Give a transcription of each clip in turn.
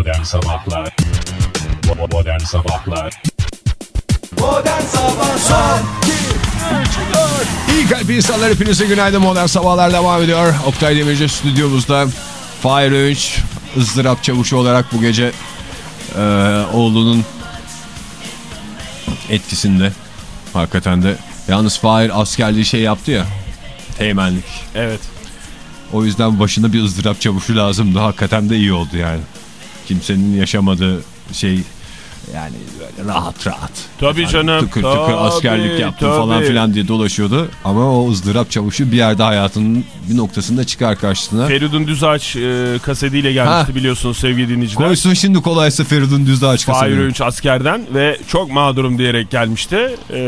Modern Sabahlar Modern Sabahlar Modern Sabahlar İyi kalp insanlar hepinize günaydın modern sabahlar devam ediyor. Oktay Demirci stüdyomuzda Fahir Öğünç ızdırap çavuşu olarak bu gece e, oğlunun etkisinde. Hakikaten de. Yalnız Fahir askerliği şey yaptı ya. Teğmenlik. Evet. O yüzden başına bir ızdırap çavuşu lazımdı. Hakikaten de iyi oldu yani. Kimsenin yaşamadığı şey yani böyle rahat rahat. Tabii Yani canım, Tıkır tıkır tabii, askerlik yaptım tabii. falan filan diye dolaşıyordu. Ama o ızdırap çavuşu bir yerde hayatının bir noktasında çıkar karşısına. Feridun Düzağaç e, kasetiyle gelmişti Ha. biliyorsunuz sevgili dinleyiciler. Koysun şimdi kolaysa Feridun Düzdağaç Fahir kasabı. Öğünç askerden ve çok mağdurum diyerek gelmişti. E,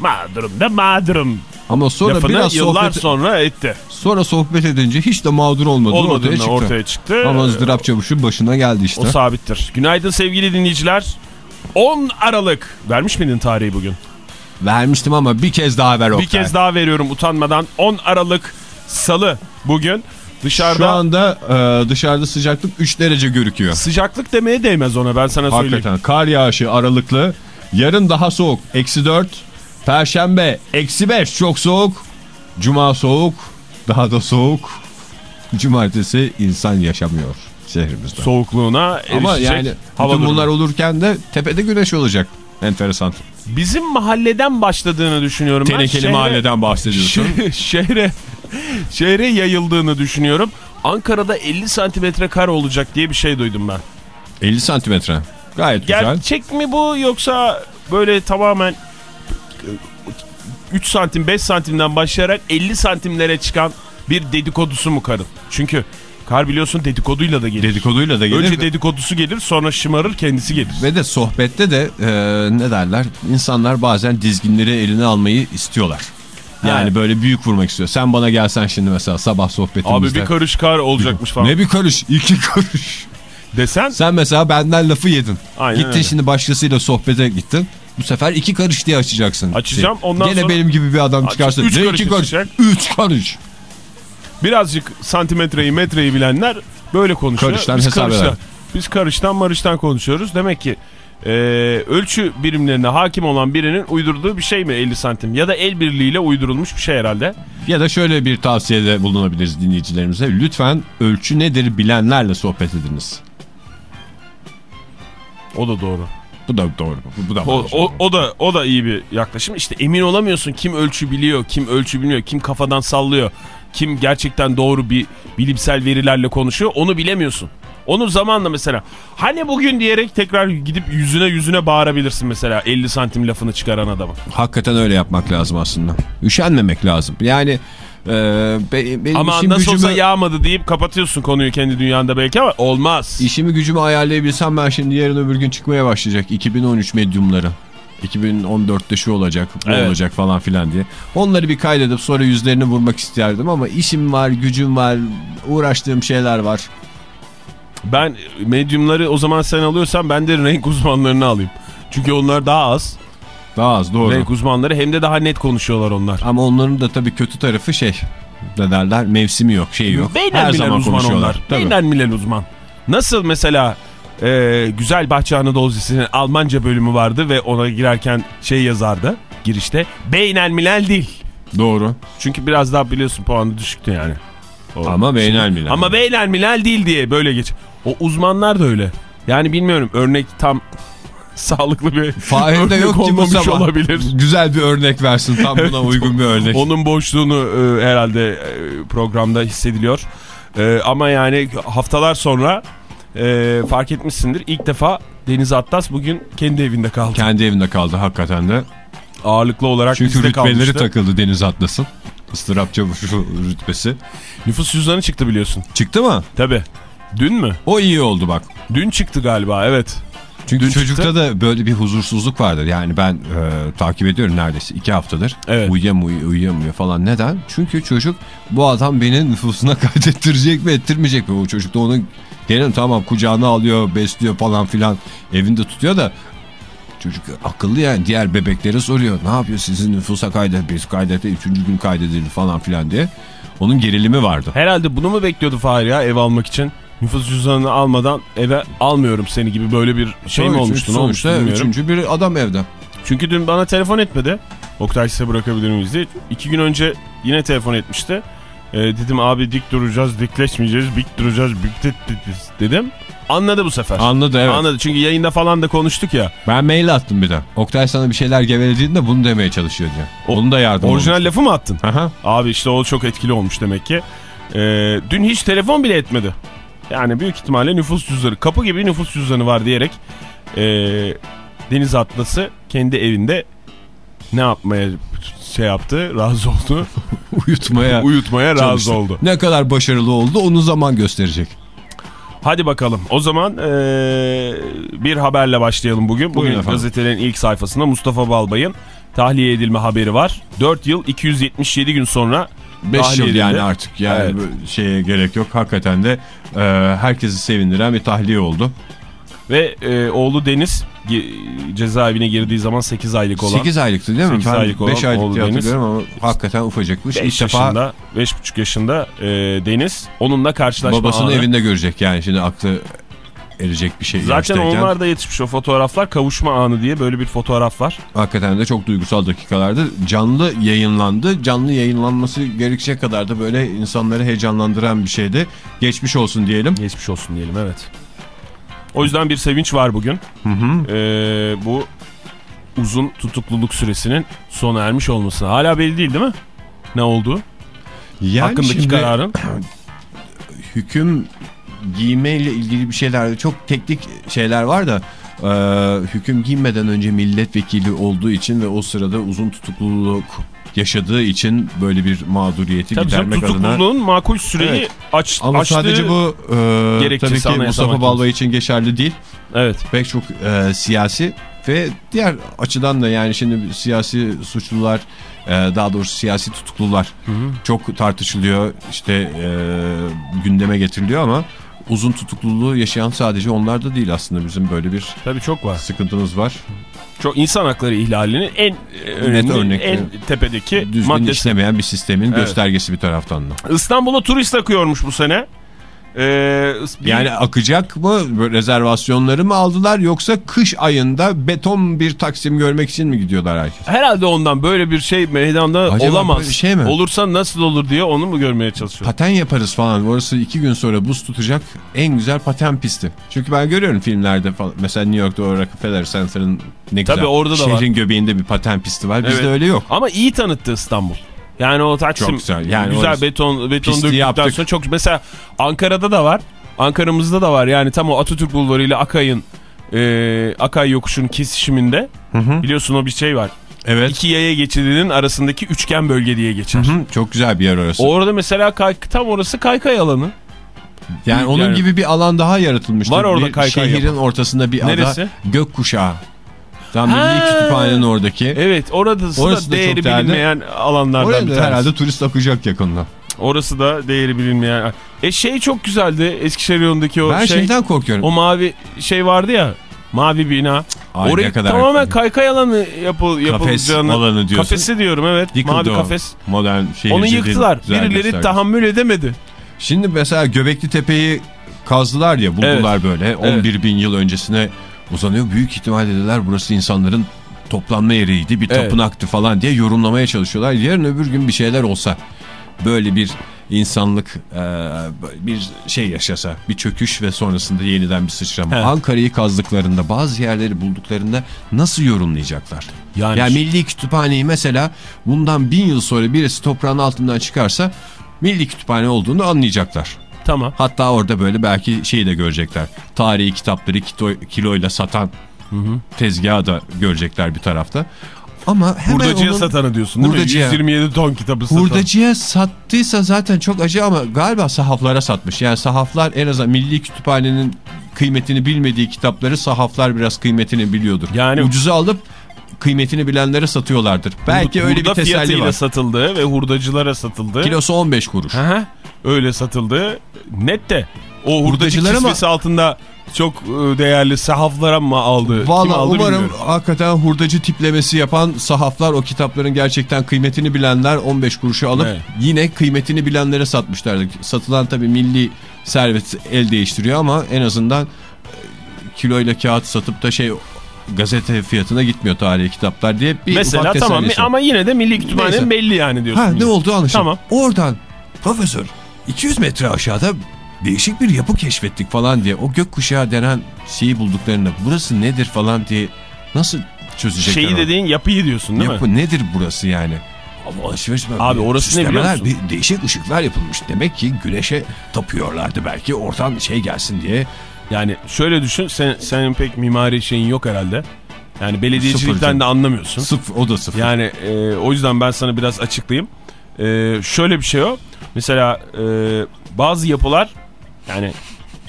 mağdurum da mağdurum Ama sonra lafını biraz yıllar sohbet, sonra etti. sonra sohbet edince hiç de mağdur olmadı. ortaya Olmadığında çıktı. ortaya çıktı. Ama ızdırap çavuşu başına geldi işte. O sabittir. Günaydın sevgili dinleyiciler. 10 Aralık. Vermiş miydin tarihi bugün? Vermiştim ama bir kez daha ver Bir Oktay. kez daha veriyorum utanmadan. 10 Aralık Salı bugün. Dışarıda Şu anda e, dışarıda sıcaklık 3 derece görüküyor. sıcaklık demeye değmez ona ben sana söyleyeyim. Hakikaten kar yağışı aralıklı. Yarın daha soğuk. Eksi 4. Perşembe eksi 5 çok soğuk. Cuma soğuk. Daha da soğuk. Cumartesi insan yaşamıyor şehrimizde. Soğukluğuna Ama erişecek yani hava bütün durumu. bunlar olurken de tepede güneş olacak. Enteresan. Bizim mahalleden başladığını düşünüyorum. ben. Tenekeli Şehre- mahalleden bahsediyorsun. Şe- şehre, şehre yayıldığını düşünüyorum. Ankara'da 50 santimetre kar olacak diye bir şey duydum ben. 50 santimetre. Gayet güzel. Gerçek mi bu yoksa böyle tamamen 3 santim 5 santimden başlayarak 50 santimlere çıkan bir dedikodusu mu karın? Çünkü kar biliyorsun dedikoduyla da gelir. Dedikoduyla da gelir. Önce dedikodusu gelir sonra şımarır kendisi gelir. Ve de sohbette de e, ne derler insanlar bazen dizginleri eline almayı istiyorlar. Yani Evet. böyle büyük vurmak istiyor. Sen bana gelsen şimdi mesela sabah sohbetimizde. Abi bir karış kar olacakmış falan. Ne bir karış? iki karış. Desen Sen mesela benden lafı yedin. Aynen gittin öyle. şimdi başkasıyla sohbete gittin. Bu sefer iki karış diye açacaksın. Açacağım, Şey, ondan Gene sonra- benim gibi bir adam çıkarsa. üç karış iki karış? Üç karış. birazcık santimetreyi metreyi bilenler böyle konuşuyor. Karıştan biz hesap karıştan, biz karıştan marıştan konuşuyoruz. Demek ki e, ölçü birimlerine hakim olan birinin uydurduğu bir şey mi 50 santim? Ya da el birliğiyle uydurulmuş bir şey herhalde. Ya da şöyle bir tavsiyede bulunabiliriz dinleyicilerimize. Lütfen ölçü nedir bilenlerle sohbet ediniz. O da doğru. Bu da doğru. Bu, bu da O, o, o da o da iyi bir yaklaşım. İşte emin olamıyorsun kim ölçü biliyor, kim ölçü bilmiyor, kim kafadan sallıyor, kim gerçekten doğru bir bilimsel verilerle konuşuyor onu bilemiyorsun. Onu zamanla mesela hani bugün diyerek tekrar gidip yüzüne yüzüne bağırabilirsin mesela 50 santim lafını çıkaran adamı. Hakikaten öyle yapmak lazım aslında. Üşenmemek lazım. Yani e, be- benim Ama işim nasıl gücümü, olsa yağmadı deyip kapatıyorsun konuyu kendi dünyanda belki ama olmaz. işimi gücümü ayarlayabilsem ben şimdi yarın öbür gün çıkmaya başlayacak 2013 medyumları. 2014'te şu olacak, bu Evet. olacak falan filan diye. Onları bir kaydedip sonra yüzlerini vurmak isterdim ama işim var, gücüm var, uğraştığım şeyler var. Ben medyumları o zaman sen alıyorsan ben de renk uzmanlarını alayım. Çünkü onlar daha az. Daha az doğru. Renk uzmanları hem de daha net konuşuyorlar onlar. Ama onların da tabii kötü tarafı şey. Ne derler? Mevsimi yok, şey yok. Beynen Her zaman uzman konuşuyorlar. onlar. Tabii. Beynen bilen uzman. Nasıl mesela e, Güzel Bahçe Anadolu Lisesi'nin Almanca bölümü vardı ve ona girerken şey yazardı girişte. Beynen milel değil. Doğru. Çünkü biraz daha biliyorsun puanı düşüktü yani. O Ama şey. beynel milel. Ama beynen milel değil diye böyle geç. O uzmanlar da öyle. Yani bilmiyorum örnek tam sağlıklı bir Fahir'de örnek yok ki bu sabah. olabilir. Güzel bir örnek versin. Tam buna uygun bir örnek. Onun boşluğunu e, herhalde e, programda hissediliyor. E, ama yani haftalar sonra e, fark etmişsindir. İlk defa Deniz Atlas bugün kendi evinde kaldı. Kendi evinde kaldı hakikaten de. Ağırlıklı olarak Çünkü rütbeleri kalmıştı. takıldı Deniz Atlas'ın. Istırap çavuşu rütbesi. Nüfus cüzdanı çıktı biliyorsun. Çıktı mı? Tabi. Dün mü? O iyi oldu bak. Dün çıktı galiba evet. Çünkü Dün çocukta çıktı. da böyle bir huzursuzluk vardır. Yani ben e, takip ediyorum neredeyse iki haftadır. Evet. Uyuyamıyor, uyuyamıyor falan. Neden? Çünkü çocuk bu adam beni nüfusuna kaydettirecek mi ettirmeyecek mi? O çocuk da onu gene tamam kucağına alıyor, besliyor falan filan. Evinde tutuyor da çocuk akıllı yani diğer bebeklere soruyor. Ne yapıyor sizin nüfusa kaydet, biz kaydete üçüncü gün kaydedildi falan filan diye. Onun gerilimi vardı. Herhalde bunu mu bekliyordu Fahir ya ev almak için? Nüfus cüzdanını almadan eve almıyorum seni gibi böyle bir şey mi Tabii, olmuştu? Ne olmuştu sonuçta bilmiyorum. üçüncü bir adam evde. Çünkü dün bana telefon etmedi. Oktay size bırakabilir miyiz diye. İki gün önce yine telefon etmişti. Ee, dedim abi dik duracağız, dikleşmeyeceğiz, dik duracağız, dik dik dedim. Anladı bu sefer. Anladı evet. Anladı çünkü yayında falan da konuştuk ya. Ben mail attım bir de. Oktay sana bir şeyler gevelediğinde bunu demeye çalışıyor diye. O- Onun da yardım Orijinal olmuş. lafı mı attın? Aha. Abi işte o çok etkili olmuş demek ki. Ee, dün hiç telefon bile etmedi. Yani büyük ihtimalle nüfus cüzdanı, kapı gibi nüfus cüzdanı var diyerek ee, Deniz Atlası kendi evinde ne yapmaya şey yaptı, razı oldu. Uyutmaya Uyutmaya razı çalıştı. oldu. Ne kadar başarılı oldu onu zaman gösterecek. Hadi bakalım. O zaman ee, bir haberle başlayalım bugün. Bugün efendim. gazetelerin ilk sayfasında Mustafa Balbay'ın tahliye edilme haberi var. 4 yıl 277 gün sonra 5 tahliye yıl yani artık yani Evet. şeye gerek yok. Hakikaten de e, herkesi sevindiren bir tahliye oldu. Ve e, oğlu Deniz ge- cezaevine girdiği zaman 8 aylık olan 8 aylıktı değil mi? 8 aylık olan 5 aylık diye hatırlıyorum ama hakikaten ufacıkmış. 5 İlk defa yaşında, 5,5 yaşında e, Deniz onunla karşılaşma babasını anı. evinde görecek yani şimdi aklı erecek bir şey Zaten yaştayken. onlar da yetişmiş o fotoğraflar kavuşma anı diye böyle bir fotoğraf var. Hakikaten de çok duygusal dakikalardı. Canlı yayınlandı. Canlı yayınlanması gerekecek kadar da böyle insanları heyecanlandıran bir şeydi. Geçmiş olsun diyelim. Geçmiş olsun diyelim evet. O yüzden bir sevinç var bugün. Hı hı. E, bu uzun tutukluluk süresinin sona ermiş olması. Hala belli değil değil mi? Ne oldu? Yani Hakkındaki şimdi kararın. hüküm giymeyle ilgili bir şeyler çok teknik şeyler var da e, hüküm giymeden önce milletvekili olduğu için ve o sırada uzun tutukluluk yaşadığı için böyle bir mağduriyeti Tabii canım, gidermek adına tutukluluğun makul süreyi Evet. aç, ama açtığı... sadece bu e, tabii ki Mustafa. Balbay için geçerli değil. Evet. pek çok e, siyasi ve diğer açıdan da yani şimdi siyasi suçlular e, daha doğrusu siyasi tutuklular çok tartışılıyor işte e, gündeme getiriliyor ama uzun tutukluluğu yaşayan sadece onlar da değil aslında bizim böyle bir Tabii çok var. sıkıntımız var. Çok insan hakları ihlalinin en önemli, örnekleri. en tepedeki Düzgün maddesi. işlemeyen bir sistemin Evet. göstergesi bir taraftan da. İstanbul'a turist akıyormuş bu sene. Ee, Yani akacak mı rezervasyonları mı aldılar yoksa kış ayında beton bir taksim görmek için mi gidiyorlar herkes? herhalde ondan böyle bir şey meydanda Acaba olamaz. şey mi? Olursa nasıl olur diye onu mu görmeye çalışıyor? Paten yaparız falan. Orası iki gün sonra buz tutacak en güzel paten pisti. Çünkü ben görüyorum filmlerde falan. Mesela New York'ta o Rockefeller Center'ın ne güzel. Tabii orada da Şehrin göbeğinde bir paten pisti var. Bizde Evet. öyle yok. Ama iyi tanıttı İstanbul. Yani o Taksim Çok güzel. Yani güzel beton beton döktükten sonra çok mesela Ankara'da da var. Ankara'mızda da var. Yani tam o Atatürk Bulvarı ile Akay'ın e, Akay yokuşunun kesişiminde biliyorsun o bir şey var. Evet. İki yaya geçidinin arasındaki üçgen bölge diye geçer. Hı, çok güzel bir yer orası. Orada mesela kay, tam orası kaykay alanı. yani onun yani- gibi bir alan daha yaratılmıştı. Var orada kaykay Şehrin yapan. ortasında bir Neresi? ada. Gökkuşağı. Tam Ha. Milli Kütüphanenin oradaki. Evet orası, Orası da da değeri bilinmeyen alanlardan Oraya bir tanesi. herhalde turist akacak yakında. Orası da değeri bilinmeyen. E şey çok güzeldi Eskişehir yolundaki o ben şey. şeyden korkuyorum. O mavi şey vardı ya. Mavi bina. Ay, Orayı kadar- tamamen kaykay alanı yapıl, Kafes yapılacağını. alanı diyorsun. Kafesi diyorum evet. Yıkıldı mavi o. kafes. Modern şehirciliğin Onu yıktılar. Birileri göstergesi. tahammül edemedi. Şimdi mesela Göbekli Tepe'yi kazdılar ya buldular böyle 11 bin yıl öncesine uzanıyor. Büyük ihtimal dediler burası insanların toplanma yeriydi bir Evet. tapınaktı falan diye yorumlamaya çalışıyorlar. Yarın öbür gün bir şeyler olsa böyle bir insanlık e, bir şey yaşasa bir çöküş ve sonrasında yeniden bir sıçrama. Evet. Ankara'yı kazdıklarında bazı yerleri bulduklarında nasıl yorumlayacaklar? Yani, Yani Milli Kütüphaneyi mesela bundan bin yıl sonra birisi toprağın altından çıkarsa Milli Kütüphane olduğunu anlayacaklar. Tamam. Hatta orada böyle belki şeyi de görecekler. Tarihi kitapları kilo, kiloyla satan tezgahı da görecekler bir tarafta. Ama hemen Hurdacıya onun satanı diyorsun değil Hurdacıya. mi? 127 ton kitabı satan. hurdacıya sattıysa zaten çok acı ama galiba sahaflara satmış. Yani sahaflar en azından Milli Kütüphane'nin kıymetini bilmediği kitapları sahaflar biraz kıymetini biliyordur. Yani- Ucuza alıp kıymetini bilenlere satıyorlardır. Belki öyle bir Hurda teselli fiyatıyla var. satıldı ve hurdacılara satıldı. Kilosu 15 kuruş. Hı hı. Öyle satıldı. Net de O hurdacı kisvesi altında çok e, değerli sahaflara mı aldı? Valla aldı umarım bilmiyorum. hakikaten hurdacı tiplemesi yapan sahaflar o kitapların gerçekten kıymetini bilenler 15 kuruşu alıp Evet. yine kıymetini bilenlere satmışlardı. Satılan tabii milli servet el değiştiriyor ama en azından e, kiloyla kağıt satıp da şey gazete fiyatına gitmiyor tarihi kitaplar diye bir Mesela tamam tesellisi. ama yine de Milli Kütüphane'nin belli yani diyorsun. Ha ne oldu anlaşıldı. Tamam. Oradan profesör 200 metre aşağıda değişik bir yapı keşfettik falan diye o gökkuşağı denen şeyi bulduklarında burası nedir falan diye nasıl çözecekler Şeyi onu? dediğin yapıyı diyorsun değil Yapı mi? nedir burası yani? Ama alışveriş Abi orası ne biliyor musun? bir değişik ışıklar yapılmış. Demek ki güneşe tapıyorlardı belki oradan şey gelsin diye. Yani şöyle düşün sen, senin pek mimari şeyin yok herhalde. Yani Sıfır belediyecilikten canım. de anlamıyorsun. Sıfır, o da sıfır. Yani e, o yüzden ben sana biraz açıklayayım. E, şöyle bir şey o. Mesela e, bazı yapılar yani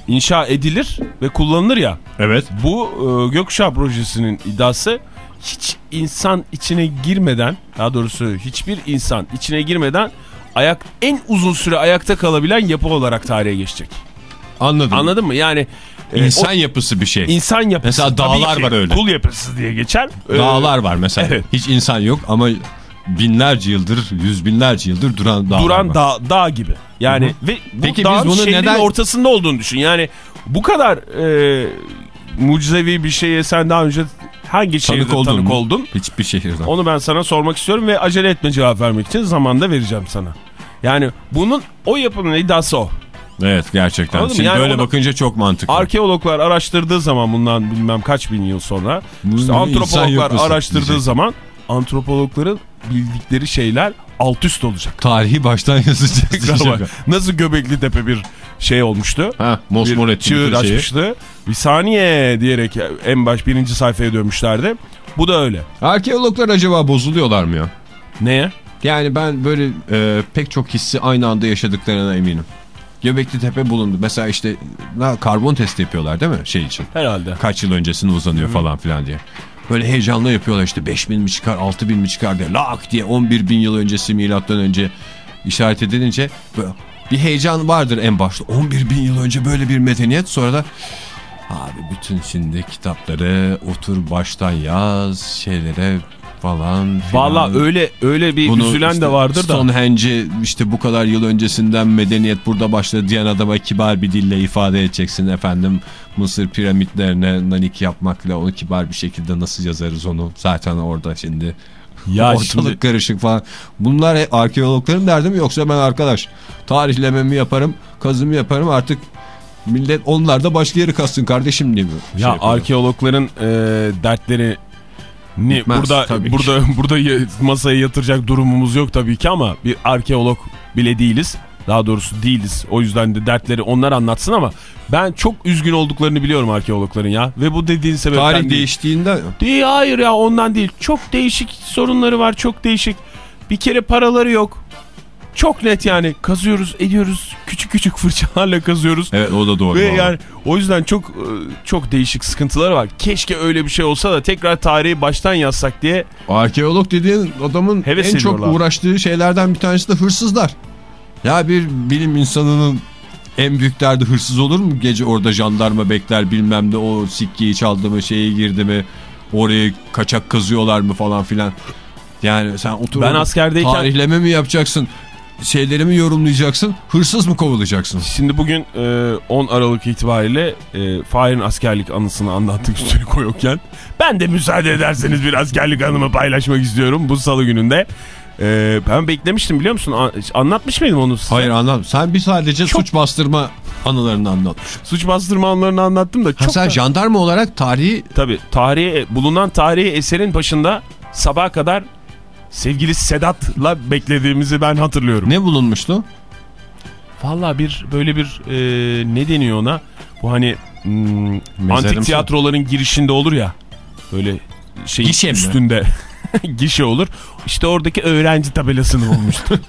inşa edilir ve kullanılır ya. evet. Bu e, Gökkuşağı projesinin iddiası hiç insan içine girmeden daha doğrusu hiçbir insan içine girmeden ayak en uzun süre ayakta kalabilen yapı olarak tarihe geçecek. Anladım. Anladın mı? Yani e, İnsan o yapısı bir şey. insan yapısı. Mesela dağlar ki var öyle. Kul yapısı diye geçer. Dağlar var mesela. evet. Hiç insan yok ama binlerce yıldır, yüz binlerce yıldır duran dağlar duran dağ, dağ gibi. Yani ve bu Peki biz dağın bunu şehrinin neden- ortasında olduğunu düşün. Yani bu kadar e, mucizevi bir şeye sen daha önce hangi şehirde Tanık oldun tanık oldun? Hiçbir şehirden. Onu ben sana sormak istiyorum ve acele etme cevap vermek için zamanda vereceğim sana. Yani bunun o yapının iddiası o. Evet gerçekten. Anladın? Şimdi Yani böyle bakınca çok mantıklı. Arkeologlar araştırdığı zaman bundan bilmem kaç bin yıl sonra işte antropologlar araştırdığı diyecek. zaman antropologların bildikleri şeyler alt üst olacak. Tarihi baştan bak. Nasıl Göbekli Tepe bir şey olmuştu. Ha, mosmor bir çığır şeyi. açmıştı. Bir saniye diyerek en baş birinci sayfaya dönmüşlerdi. Bu da öyle. Arkeologlar acaba bozuluyorlar mı ya? Neye? Yani ben böyle e, pek çok hissi aynı anda yaşadıklarına eminim. Göbekli Tepe bulundu. Mesela işte karbon testi yapıyorlar değil mi şey için? Herhalde. Kaç yıl öncesine uzanıyor falan filan diye. Böyle heyecanla yapıyorlar işte 5000 mi çıkar 6000 mi çıkar diye lak diye 11 bin yıl öncesi milattan önce işaret edilince bir heyecan vardır en başta. 11 bin yıl önce böyle bir medeniyet sonra da abi bütün şimdi kitapları otur baştan yaz şeylere falan. Valla öyle öyle bir Bunu üzülen işte de vardır da. Stonehenge işte bu kadar yıl öncesinden medeniyet burada başladı diyen adama kibar bir dille ifade edeceksin efendim. Mısır piramitlerine nanik yapmakla onu kibar bir şekilde nasıl yazarız onu zaten orada şimdi. Ya Ortalık şimdi- karışık falan. Bunlar arkeologların derdi mi yoksa ben arkadaş tarihlememi yaparım kazımı yaparım artık millet onlar da başka yeri kastın kardeşim diye mi? şey Ya yapıyorlar? arkeologların e, dertleri ni Bitmez, burada tabii ki. burada burada ya- masaya yatıracak durumumuz yok tabii ki ama bir arkeolog bile değiliz. Daha doğrusu değiliz. O yüzden de dertleri onlar anlatsın ama ben çok üzgün olduklarını biliyorum arkeologların ya. Ve bu dediğin sebepten Tarih değil. değiştiğinde Değil, hayır ya ondan değil. Çok değişik sorunları var çok değişik. Bir kere paraları yok. Çok net yani kazıyoruz ediyoruz küçük küçük fırçalarla kazıyoruz. evet o da doğru. Ve vallahi. yani o yüzden çok e, çok değişik sıkıntıları var. Keşke öyle bir şey olsa da tekrar tarihi baştan yazsak diye. Arkeolog dediğin adamın Heves en çok uğraştığı şeylerden bir tanesi de hırsızlar. Ya bir bilim insanının en büyük derdi hırsız olur mu? Gece orada jandarma bekler bilmem de o sikkeyi çaldı mı şeyi girdi mi orayı kaçak kazıyorlar mı falan filan. Yani sen otur Ben askerdeyken- tarihleme mi yapacaksın? Şeyleri mi yorumlayacaksın? Hırsız mı kovalayacaksın? Şimdi bugün e, 10 Aralık itibariyle e, Fahir'in askerlik anısını anlattık üstüne koyuyorken. Ben de müsaade ederseniz bir askerlik anımı paylaşmak istiyorum bu salı gününde. E, ben beklemiştim biliyor musun? Anlatmış mıydım onu size? Hayır anladım. Sen bir sadece Çok- suç bastırma anılarını anlatmışsın. Suç bastırma anlarını anlattım da Ha, çok sen da- jandarma olarak tarihi Tabii tarihi bulunan tarihi eserin başında sabaha kadar sevgili Sedat'la beklediğimizi ben hatırlıyorum. ne bulunmuştu? Vallahi bir böyle bir e, ne deniyor ona? Bu hani hmm, Mezarımsı. antik tiyatroların girişinde olur ya. Böyle şey Gişe üstünde gişe olur. İşte oradaki öğrenci tabelasını bulmuştu.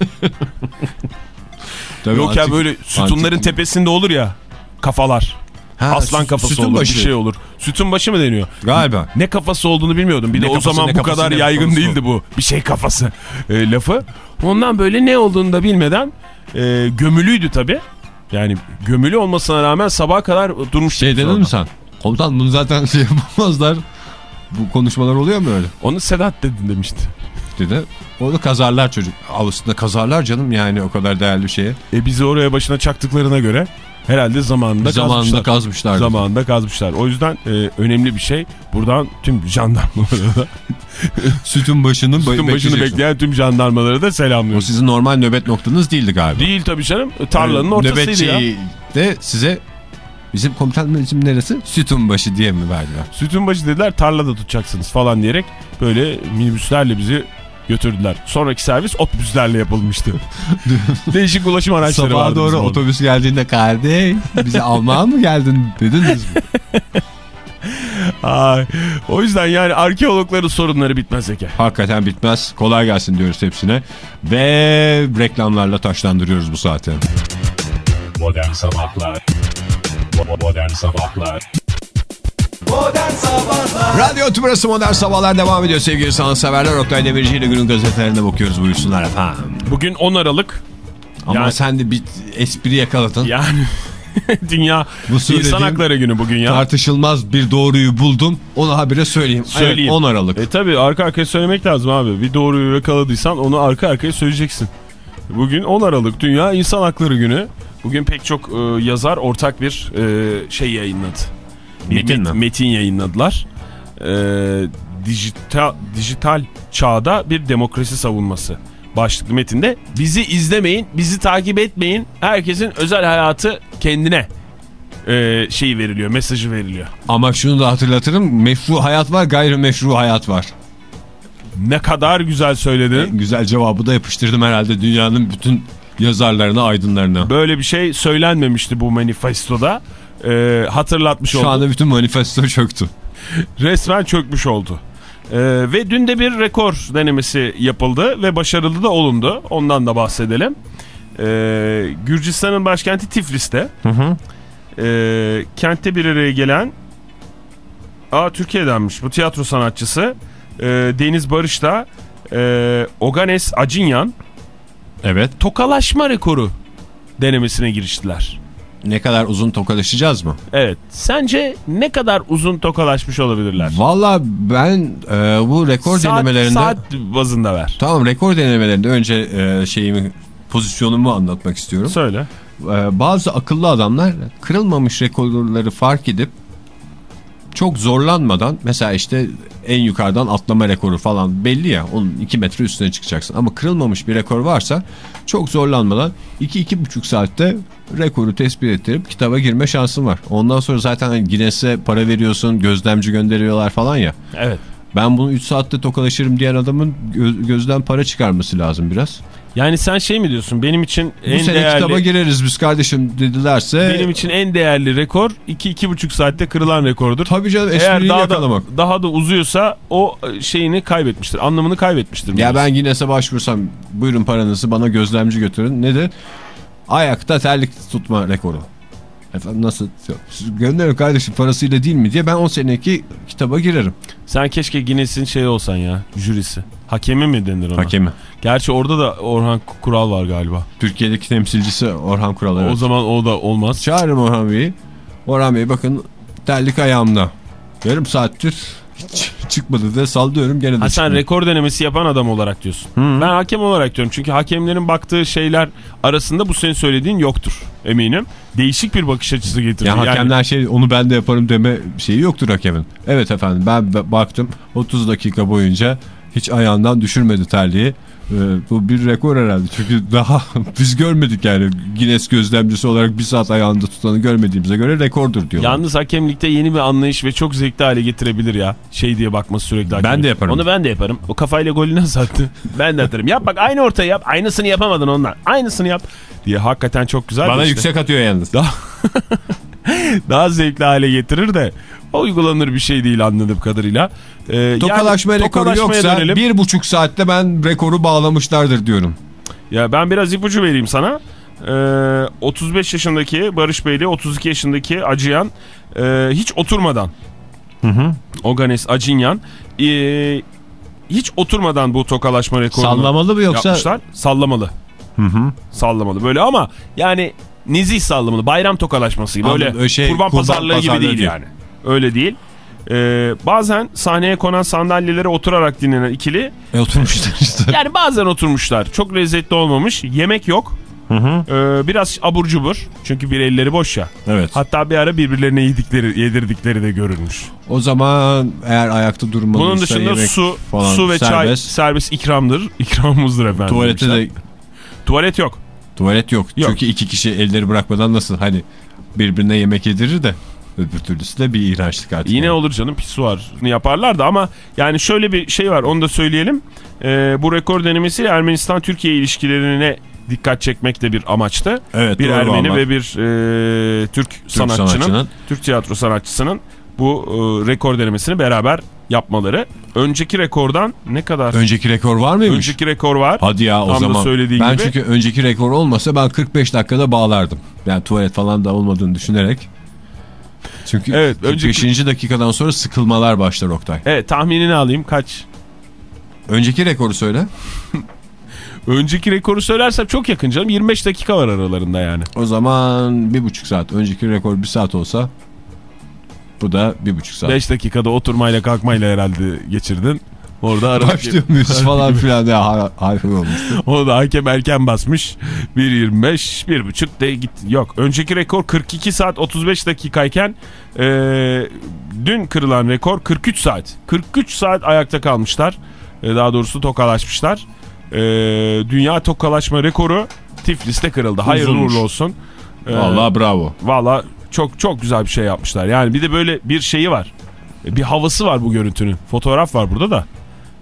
Tabii Yok ya böyle sütunların antik- tepesinde olur ya kafalar. Ha, Aslan sü- kafası olur başı. bir şey olur. Sütun başı mı deniyor? Galiba. Ne kafası olduğunu bilmiyordum. Bir Ne de o kafası, zaman ne bu kadar yaygın değildi bu. Bir şey kafası e, lafı. Ondan böyle ne olduğunu da bilmeden e, gömülüydü tabii. Yani gömülü olmasına rağmen sabaha kadar durmuş. Şey dedin mi sen? Komutan bunu zaten şey yapamazlar. Bu konuşmalar oluyor mu öyle? Onu Sedat dedin demişti. Dedi. Onu kazarlar çocuk. Aslında kazarlar canım yani o kadar değerli bir şeye. E bizi oraya başına çaktıklarına göre herhalde zamanında, Zamanında kazmışlar. kazmışlar. Zamanında kazmışlar. O yüzden e, önemli bir şey. Buradan tüm jandarmalara da Sütün başının sütun başını bekleyen tüm jandarmalara da O selamlıyoruz. sizin normal nöbet noktanız değildi galiba. Değil tabii canım. Tarlanın Yani ortasıydı ya. De size bizim komutanın neresi? Sütunbaşı diye mi verdiler? Sütun başı dediler tarlada tutacaksınız falan diyerek böyle minibüslerle bizi götürdüler. Sonraki servis otobüslerle yapılmıştı. Değişik ulaşım araçları Sabaha vardı. doğru otobüs geldiğinde kardeş bizi almaya mı geldin dediniz mi? Ay, o yüzden yani arkeologların sorunları bitmez Ege. Hakikaten bitmez. Kolay gelsin diyoruz hepsine. Ve reklamlarla taşlandırıyoruz bu saati. Modern Sabahlar Modern Sabahlar Modern Sabahlar Radyo Tümrüt'ü Modern Sabahlar devam ediyor sevgili sanatseverler. Oktay Demirci ile günün gazetelerine bakıyoruz buyursunlar efendim. Bugün 10 Aralık. Ama Yani- sen de bir espri yakaladın. Yani Dünya Bu İnsan Hakları Günü bugün ya. Tartışılmaz bir doğruyu buldum. Onu habire söyleyeyim. Söyleyeyim. Evet, 10 Aralık. E tabi arka arkaya söylemek lazım abi. Bir doğruyu yakaladıysan onu arka arkaya söyleyeceksin. Bugün 10 Aralık Dünya İnsan Hakları Günü. Bugün pek çok e, yazar ortak bir e, şey yayınladı. Metin mi? Metin yayınladılar. E, dijital, dijital çağda bir demokrasi savunması. Başlıklı metinde bizi izlemeyin, bizi takip etmeyin. Herkesin özel hayatı kendine e, şeyi veriliyor, mesajı veriliyor. Ama şunu da hatırlatırım. Meşru hayat var, gayrimeşru hayat var. Ne kadar güzel söyledin. En güzel cevabı da yapıştırdım herhalde dünyanın bütün yazarlarına, aydınlarına. Böyle bir şey söylenmemişti bu manifestoda. Ee, hatırlatmış Şu oldu. anda bütün manifesto çöktü. Resmen çökmüş oldu. Ee, ve dün de bir rekor denemesi yapıldı ve başarılı da olundu. Ondan da bahsedelim. Ee, Gürcistan'ın başkenti Tiflis'te. Ee, kentte bir araya gelen Aa, Türkiye'denmiş bu tiyatro sanatçısı ee, Deniz Barış da ee, Oganes Acinyan Evet. tokalaşma rekoru denemesine giriştiler. Ne kadar uzun tokalaşacağız mı? Evet. Sence ne kadar uzun tokalaşmış olabilirler? Valla ben e, bu rekor saat, denemelerinde... saat bazında ver. Tamam rekor denemelerinde önce e, şeyimi pozisyonumu anlatmak istiyorum. Söyle. E, bazı akıllı adamlar kırılmamış rekorları fark edip çok zorlanmadan mesela işte en yukarıdan atlama rekoru falan belli ya onun 2 metre üstüne çıkacaksın ama kırılmamış bir rekor varsa çok zorlanmadan 2-2,5 saatte rekoru tespit ettirip kitaba girme şansın var. Ondan sonra zaten hani Guinness'e para veriyorsun gözlemci gönderiyorlar falan ya. Evet. Ben bunu 3 saatte tokalaşırım diyen adamın gö- gözden para çıkarması lazım biraz. Yani sen şey mi diyorsun? Benim için Bu en sene değerli kitaba gireriz biz kardeşim dedilerse. benim için en değerli rekor 2-2,5 saatte kırılan rekordur. Tabii canım espriyi daha yakalamak. da, daha da uzuyorsa o şeyini kaybetmiştir. Anlamını kaybetmiştir. Ya ben Guinness'e başvursam buyurun paranızı bana gözlemci götürün. Nedir? Ayakta terlik tutma rekoru. Efendim nasıl? Gönderin kardeşim parasıyla değil mi diye ben 10 seneki kitaba girerim. Sen keşke Guinness'in şey olsan ya jürisi. Hakemi mi denir ona? Hakemi. Gerçi orada da Orhan Kural var galiba. Türkiye'deki temsilcisi Orhan Kural. O evet. zaman o da olmaz. Çağırın Orhan Bey'i. Orhan Bey bakın terlik ayağımda. Yarım saattir çıkmadı da sallıyorum gene de Ha sen çıkmadı. rekor denemesi yapan adam olarak diyorsun. Ben hakem olarak diyorum. Çünkü hakemlerin baktığı şeyler arasında bu senin söylediğin yoktur eminim. Değişik bir bakış açısı getirir. Ya hakemler şey onu ben de yaparım deme şeyi yoktur hakemin. Evet efendim ben baktım 30 dakika boyunca hiç ayağından düşürmedi terliği. Ee, bu bir rekor herhalde. Çünkü daha biz görmedik yani Guinness gözlemcisi olarak bir saat ayağında tutanı görmediğimize göre rekordur diyorlar. Yalnız hakemlikte yeni bir anlayış ve çok zevkli hale getirebilir ya. Şey diye bakması sürekli hakeme. Ben de yaparım. Onu ben de yaparım. O kafayla golü nasıl attı? ben de atarım. Yap bak aynı ortayı yap. Aynısını yapamadın ondan. Aynısını yap. Diye hakikaten çok güzel. Bana işte. yüksek atıyor yalnız. Daha zevkli hale getirir de uygulanır bir şey değil anladığım kadarıyla. Ee, Tokalaşma yani, rekoru yoksa dönelim. bir buçuk saatte ben rekoru bağlamışlardır diyorum. Ya ben biraz ipucu vereyim sana. Ee, 35 yaşındaki Barış Bey'le 32 yaşındaki Acıyan e, hiç oturmadan Oganes Acınyan e, hiç oturmadan bu tokalaşma rekorunu Sallamalı mı yoksa? yapmışlar. Sallamalı. Sallamalı böyle ama yani nezih sallamalı bayram tokalaşması gibi. Anladım, Öyle şey, kurban, kurban pazarlığı gibi değil değil. yani. Öyle değil. Ee, bazen sahneye konan sandalyelere oturarak dinlenen ikili E, oturmuşlar işte. yani bazen oturmuşlar. Çok lezzetli olmamış. Yemek yok. Ee, biraz abur cubur. Çünkü bir elleri boş ya. Evet. Hatta bir ara birbirlerine yedikleri, yedirdikleri de görülmüş. O zaman eğer ayakta durmalıysa Bunun dışında su, su ve çay serbest. serbest ikramdır. İkramımızdır efendim. Tuvalete demişler. de Tuvalet yok. Tuvalet yok. Yok. Çünkü iki kişi elleri bırakmadan nasıl hani birbirine yemek yedirir de öbür türlüsü de bir iğrençlik artık. Yine Yani. olur canım pisuarını yaparlar da ama yani şöyle bir şey var onu da söyleyelim. Ee, bu rekor denemesi Ermenistan-Türkiye ilişkilerine dikkat çekmek de bir amaçtı. Evet, bir Ermeni vallahi. ve bir e, Türk, sanatçının, sanatçının. Türk tiyatro sanatçısının bu e, rekor denemesini beraber yapmaları. Önceki rekordan ne kadar? Önceki rekor var mıymış? Önceki rekor var. Hadi ya o Tam da zaman. söylediği ben gibi. çünkü önceki rekor olmasa ben 45 dakikada bağlardım. Yani tuvalet falan da olmadığını düşünerek. Çünkü Evet, 45. önceki- dakikadan sonra sıkılmalar başlar Oktay. Evet tahminini alayım kaç? Önceki rekoru söyle. Önceki rekoru söylersem çok yakın canım. 25 dakika var aralarında yani. O zaman bir buçuk saat. Önceki rekor bir saat olsa bu da bir buçuk saat. 5 dakikada oturmayla kalkmayla herhalde geçirdin. Orada ara Başlıyor muyuz falan filan ya ha- harika olmuştu. Onu da hakem erken basmış. 1.25, 1.5 de git. Yok. Önceki rekor 42 saat 35 dakikayken e, dün kırılan rekor 43 saat. 43 saat ayakta kalmışlar. E, daha doğrusu tokalaşmışlar. E, dünya tokalaşma rekoru Tiflis'te kırıldı. Hayırlı uğurlu olsun. E, Vallahi bravo. Valla çok çok güzel bir şey yapmışlar. Yani bir de böyle bir şeyi var. E, Bir havası var bu görüntünün. Fotoğraf var burada da.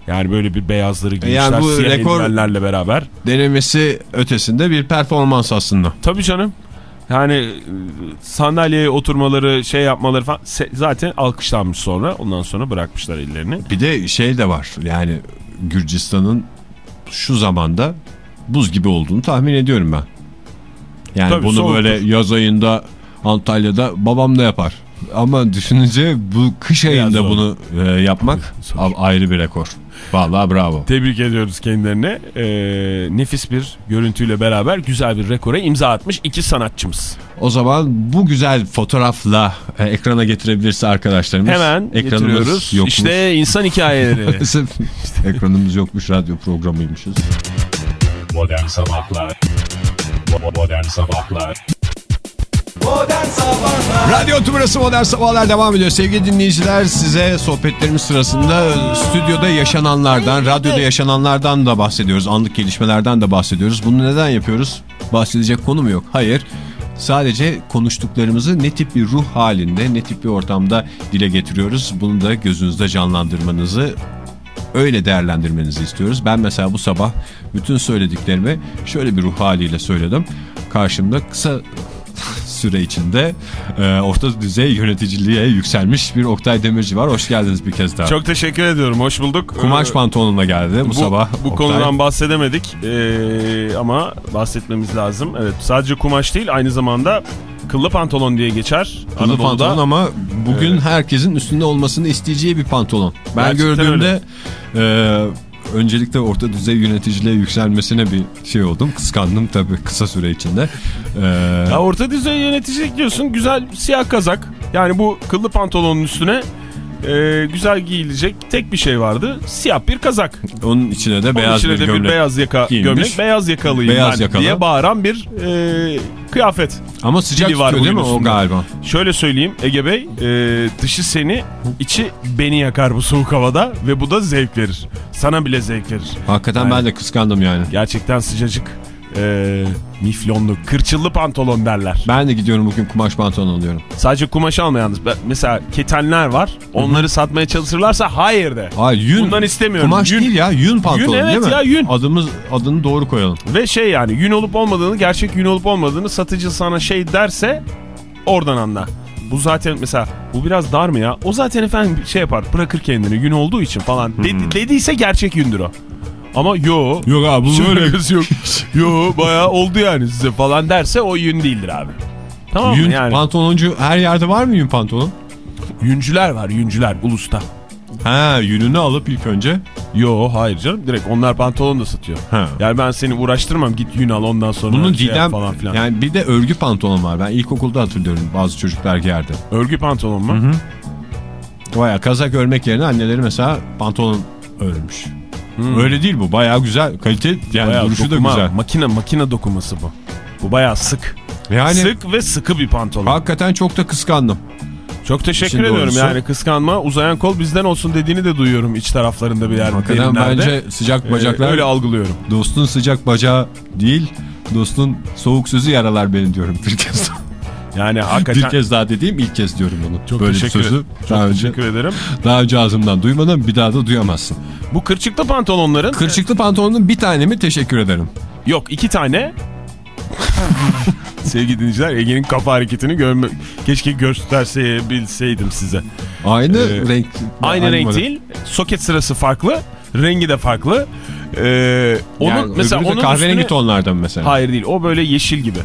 Yani böyle bir beyazları giymişler bu siyah rekor- eldivenlerle beraber. Denemesi ötesinde bir performans aslında. Tabii canım. Yani e, sandalyeye oturmaları şey yapmaları falan zaten alkışlanmış sonra. Ondan sonra bırakmışlar ellerini. Bir de şey de var yani Gürcistan'ın şu zamanda buz gibi olduğunu tahmin ediyorum ben. Yani Tabii, bunu soğuktur. böyle yaz ayında Antalya'da babam da yapar. Ama düşününce bu kış ayında zor. bunu e, yapmak a- ayrı bir rekor. Vallahi bravo. Tebrik ediyoruz kendilerine. Ee, nefis bir görüntüyle beraber güzel bir rekora imza atmış iki sanatçımız. O zaman bu güzel fotoğrafla e, ekrana getirebilirse arkadaşlarımız. Hemen getiriyoruz. yokmuş. İşte insan hikayeleri. Maalesef ekranımız yokmuş radyo programıymışız. Modern Sabahlar Modern Sabahlar Radyo Tümrüt'ü Modern Sabahlar devam ediyor. Sevgili dinleyiciler size sohbetlerimiz sırasında stüdyoda yaşananlardan, radyoda yaşananlardan da bahsediyoruz. Anlık gelişmelerden de bahsediyoruz. Bunu neden yapıyoruz? Bahsedecek konu mu yok? Hayır. Sadece konuştuklarımızı ne tip bir ruh halinde, ne tip bir ortamda dile getiriyoruz. Bunu da gözünüzde canlandırmanızı öyle değerlendirmenizi istiyoruz. Ben mesela bu sabah bütün söylediklerimi şöyle bir ruh haliyle söyledim. Karşımda kısa süre içinde e, orta düzey yöneticiliğe yükselmiş bir Oktay Demirci var. Hoş geldiniz bir kez daha. Çok teşekkür ediyorum. Hoş bulduk. Kumaş Ee, pantolonla geldi bu, bu, sabah. Bu Oktay. konudan bahsedemedik Ee, ama bahsetmemiz lazım. Evet sadece kumaş değil aynı zamanda kıllı pantolon diye geçer. Kılı Anadolu'da. pantolon ama bugün herkesin üstünde olmasını isteyeceği bir pantolon. Ben Gerçekten gördüğümde e, öncelikle orta düzey yöneticiliğe yükselmesine bir şey oldum. Kıskandım tabii kısa süre içinde. E, Ya orta düzey yöneticilik diyorsun güzel siyah kazak. Yani bu kıllı pantolonun üstüne e, güzel giyilecek tek bir şey vardı. Siyah bir kazak. onun içine de Onun beyaz içine bir de gömlek. bir beyaz yaka giyinmiş. gömlek. Beyaz yakalıyım Beyaz ben yakalı. diye bağıran bir e, kıyafet. Ama sıcak Dili var tutuyor değil mi o galiba? Şöyle söyleyeyim Ege Bey e, dışı seni içi beni yakar bu soğuk havada ve bu da zevk verir. Sana bile zevk verir. Hakikaten Aynen. ben de kıskandım yani. Gerçekten sıcacık e, miflonlu kırçıllı pantolon derler. Ben de gidiyorum bugün kumaş pantolon alıyorum. Sadece kumaş alma yalnız. Ben- Mesela ketenler var. Onları satmaya çalışırlarsa hayır de. Hayır yün. Bundan istemiyorum. Kumaş Yün. değil ya yün pantolon Yün, evet değil mi? ya, yün. Adımız, adını doğru koyalım. Ve şey yani yün olup olmadığını gerçek yün olup olmadığını satıcı sana şey derse oradan anla. Bu zaten mesela bu biraz dar mı ya? O zaten efendim şey yapar bırakır kendini yün olduğu için falan. Dedi- dediyse gerçek yündür o. Ama yo. Yok abi bu Hiç böyle alakası yok. yo bayağı oldu yani size falan derse o yün değildir abi. Tamam mı yün yani? pantoloncu her yerde var mı yün pantolon? Yüncüler var yüncüler ulusta. Ha yününü alıp ilk önce Yo hayır canım direkt onlar pantolon da satıyor. Ha. Yani ben seni uğraştırmam git yün al ondan sonra Bunun şey Didem falan filan. yani bir de örgü pantolon var. Ben ilkokulda hatırlıyorum bazı çocuklar giyerdi. Örgü pantolon mu? Baya kazak örmek yerine anneleri mesela pantolon örmüş. Öyle değil bu. Baya güzel. Kalite yani Hmm. Bayağı duruşu dokuma, da güzel. Makine makine dokuması bu. Bu bayağı sık. Yani Sık ve sıkı bir pantolon. hakikaten çok da kıskandım. Çok teşekkür İşin ediyorum doğrusu. yani kıskanma uzayan kol bizden olsun dediğini de duyuyorum iç taraflarında bir yerde. Hakikaten bence sıcak Ee, bacaklar öyle algılıyorum. dostun sıcak bacağı değil dostun soğuk sözü yaralar beni diyorum bir Yani bir hakikaten kez daha dediğim ilk kez diyorum bunu. çok Böyle bir teşekkür, sözü çok daha önce, teşekkür ederim. daha önce ağzımdan duymadım bir daha da duyamazsın. Bu kırçıklı pantolonların Kırçıklı pantolonun bir tane mi teşekkür ederim. yok iki tane Sevgili dinleyiciler Ege'nin kafa hareketini görme, keşke göstersebilseydim size. Aynı Ee, renk. Aynı renk model. değil. Soket sırası farklı. Rengi de farklı. Ee, onun Yani mesela onun kahverengi üstüne... tonlardan mesela. Hayır değil. O böyle yeşil gibi.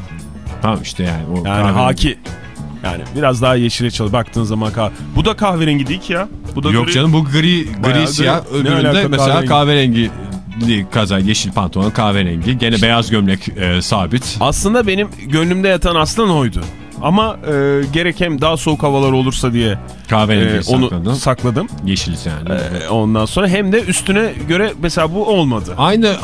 Tamam işte yani. O Yani kahverengi. haki. Yani biraz daha yeşile çalı baktığın zaman kah bu da kahverengi değil ki ya. Bu da Yok gri- canım bu gri, gri siyah. gri. Öbüründe mesela kahverengi? kahverengi kaza yeşil pantolon kahverengi. Gene beyaz gömlek e, sabit. Aslında benim gönlümde yatan aslan oydu. Ama e, gerek hem daha soğuk havalar olursa diye Kahverengi e, onu sakladın. sakladım. Yeşil yani. E, ondan sonra hem de üstüne göre mesela bu olmadı. Aynı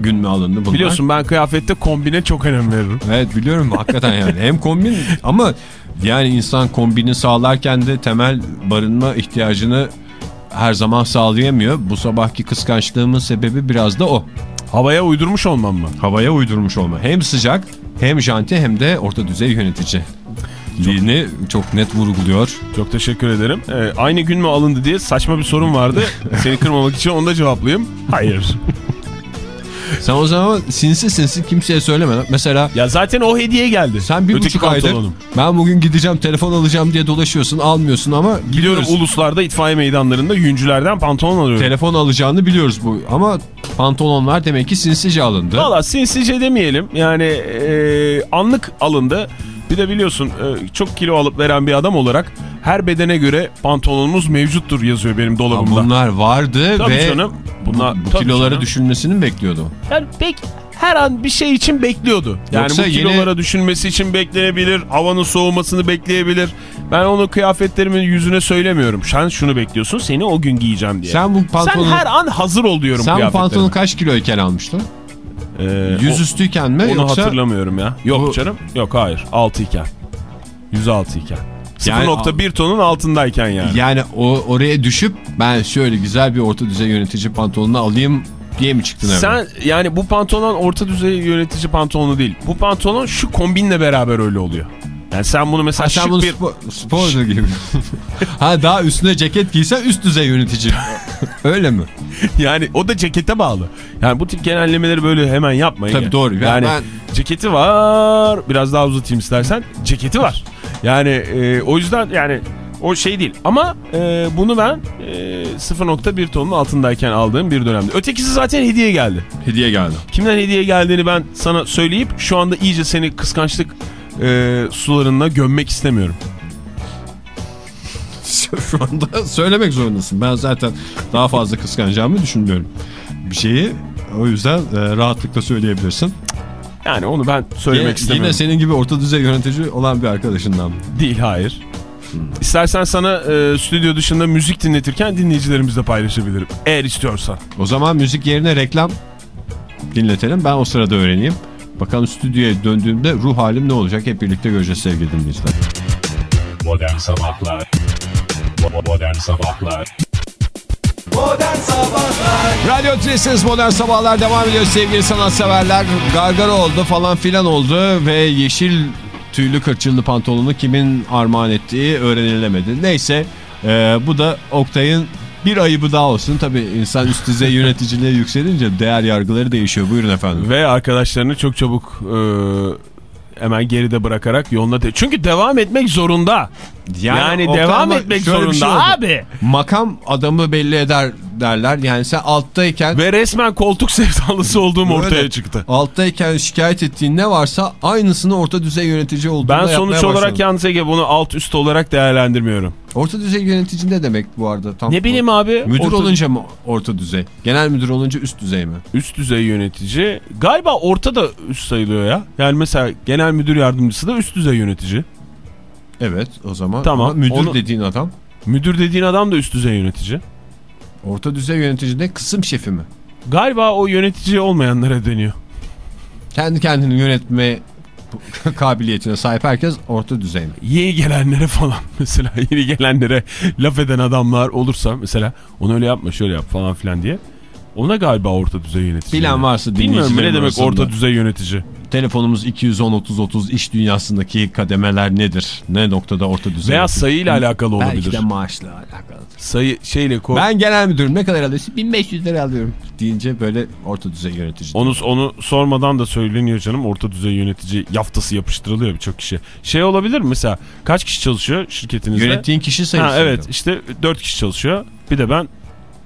gün mü alındı bunlar? Biliyorsun ben kıyafette kombine çok önem veririm. Evet biliyorum hakikaten yani. Hem kombin ama yani insan kombini sağlarken de temel barınma ihtiyacını her zaman sağlayamıyor. Bu sabahki kıskançlığımın sebebi biraz da o. Havaya uydurmuş olmam mı? Havaya uydurmuş olma. Hem sıcak hem janti hem de orta düzey yönetici. Liğini çok net vurguluyor. Çok teşekkür ederim. E, aynı gün mü alındı diye saçma bir sorun vardı. Seni kırmamak için onu da cevaplayayım. Hayır. Sen o zaman sinsi sinsi kimseye söyleme. Mesela Ya zaten o hediye geldi. sen bir Öteki buçuk aydır ben bugün gideceğim telefon alacağım diye dolaşıyorsun almıyorsun ama Gidiyorum biliyoruz. uluslarda itfaiye meydanlarında yüncülerden pantolon alıyorum. Telefon alacağını biliyoruz bu ama pantolonlar demek ki sinsice alındı. Valla sinsice demeyelim. Yani e, anlık alındı. Bir de biliyorsun e, çok kilo alıp veren bir adam olarak her bedene göre pantolonumuz mevcuttur yazıyor benim dolabımda. bunlar vardı Tabii ve canım. Bunlar, bu, bu kiloları canım. düşünmesini mi bekliyordu? Yani pek her an bir şey için bekliyordu. Yani Yoksa bu yeni- kilolara düşünmesi için bekleyebilir. Havanın soğumasını bekleyebilir. Ben onu kıyafetlerimin yüzüne söylemiyorum. Sen şunu bekliyorsun seni o gün giyeceğim diye. Sen bu pantolonu Sen her an hazır ol diyorum sen bu pantolonu kaç kiloyken almıştın? Ee, Yüz o- üstüyken mi Onu yoksa hatırlamıyorum ya. Yok Bu- canım. Yok hayır. 6 iken. 106 iken. Yani- 0.1 tonun altındayken yani. yani o oraya düşüp ben şöyle güzel bir orta düzey yönetici pantolonunu alayım diye mi çıktın eve? Sen yani bu pantolon orta düzey yönetici pantolonu değil. Bu pantolon şu kombinle beraber öyle oluyor. Yani sen bunu mesela Ha, sen şık bunu bir... spor, sporcu gibi. ha daha üstüne ceket giysen üst düzey yönetici. Öyle mi? Yani o da cekete bağlı. Yani bu tip genellemeleri böyle hemen yapmayın. Tabii ya. doğru. Yani Yani ben- ceketi var. Biraz daha uzatayım istersen. Ceketi var. Yani e, o yüzden yani o şey değil. Ama e, bunu ben e, 0.1 tonun altındayken aldığım bir dönemde. Ötekisi zaten hediye geldi. Hediye geldi. Kimden hediye geldiğini ben sana söyleyip şu anda iyice seni kıskançlık e, sularına gömmek istemiyorum. Şu anda söylemek zorundasın. Ben zaten daha fazla kıskanacağımı düşünmüyorum. Bir şeyi o yüzden e, rahatlıkla söyleyebilirsin. Yani onu ben söylemek Yine, istemiyorum. yine senin gibi orta düzey yönetici olan bir arkadaşından. Değil hayır. İstersen sana e, stüdyo dışında müzik dinletirken dinleyicilerimizle paylaşabilirim. Eğer istiyorsan. O zaman müzik yerine reklam dinletelim. Ben o sırada öğreneyim. Bakalım stüdyoya döndüğümde ruh halim ne olacak hep birlikte göreceğiz sevgili dinleyiciler. Modern Sabahlar Modern Sabahlar Modern Sabahlar Radyo Tülesi'niz Modern Sabahlar devam ediyor sevgili sanatseverler. Gargara oldu falan filan oldu ve yeşil tüylü kırçıllı pantolonu kimin armağan ettiği öğrenilemedi. Neyse e, bu da Oktay'ın bir ayıbı daha olsun. Tabii insan üst düzey yöneticiliğe yükselince değer yargıları değişiyor. Buyurun efendim. Ve arkadaşlarını çok çabuk e, hemen geride bırakarak yoluna... De Çünkü devam etmek zorunda. Yani, o devam etmek şey zorunda oldu. abi. Makam adamı belli eder derler. Yani sen alttayken Ve resmen koltuk sevdalısı olduğum ortaya Öyle. çıktı. alttayken şikayet ettiğin ne varsa aynısını orta düzey yönetici olduğunda Ben sonuç olarak yalnız Ege bunu alt üst olarak değerlendirmiyorum. Orta düzey yönetici ne demek bu arada? Tam Ne bileyim abi. Müdür orta- olunca mı orta düzey? Genel müdür olunca üst düzey mi? Üst düzey yönetici. Galiba orta da üst sayılıyor ya. Yani mesela genel müdür yardımcısı da üst düzey yönetici. Evet o zaman. Tamam, Ama müdür onu- dediğin adam Müdür dediğin adam da üst düzey yönetici. orta düzey yönetici ne? Kısım şefi mi? Galiba o yönetici olmayanlara deniyor. Kendi kendini yönetme kabiliyetine sahip herkes orta düzey mi? Yeni gelenlere falan mesela yeni gelenlere laf eden adamlar olursa mesela onu öyle yapma şöyle yap falan filan diye. Ona galiba orta düzey yönetici. Bilen varsa Bilmiyorum ne demek arasında. orta düzey yönetici. Telefonumuz 210 30 30 iş dünyasındaki kademeler nedir? Ne noktada orta düzey? Veya sayıyla alakalı Belki olabilir. de maaşla alakalı. Sayı şeyle ko Ben genel müdürüm ne kadar alıyorsun? 1500 lira alıyorum deyince böyle orta düzey yönetici. Onu onu sormadan da söyleniyor canım. Orta düzey yönetici yaftası yapıştırılıyor birçok kişi. Şey olabilir mi mesela? Kaç kişi çalışıyor şirketinizde? Yönettiğin kişi sayısı. Ha, evet işte 4 kişi çalışıyor. Bir de ben